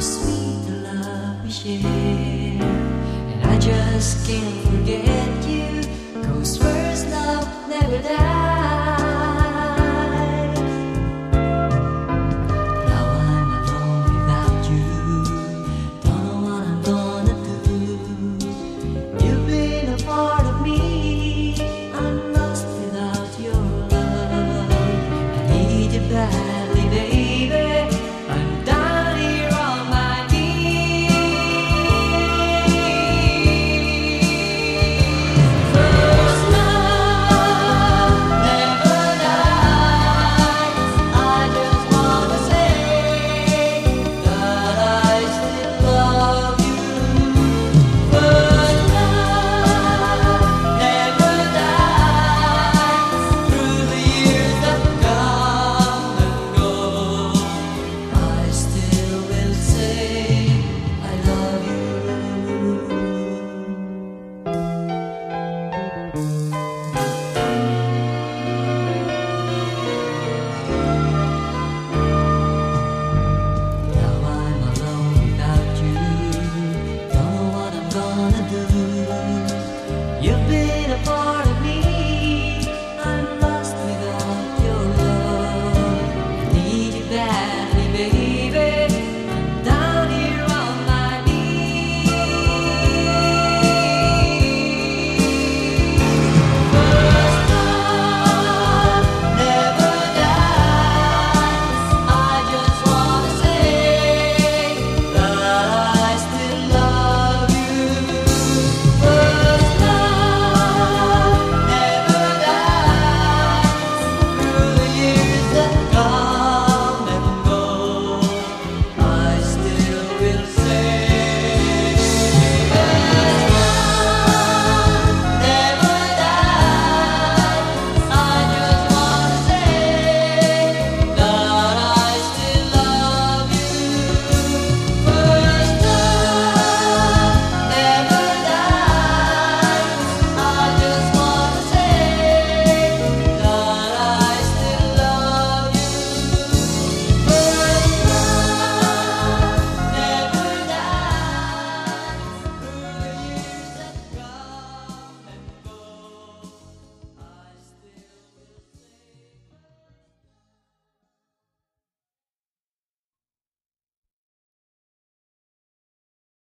sweet love we share. And I just can't forget you, cause first love never dies. Now I'm alone without you, don't know what I'm gonna do. You've been a part of me, I'm lost without your love. I need you back.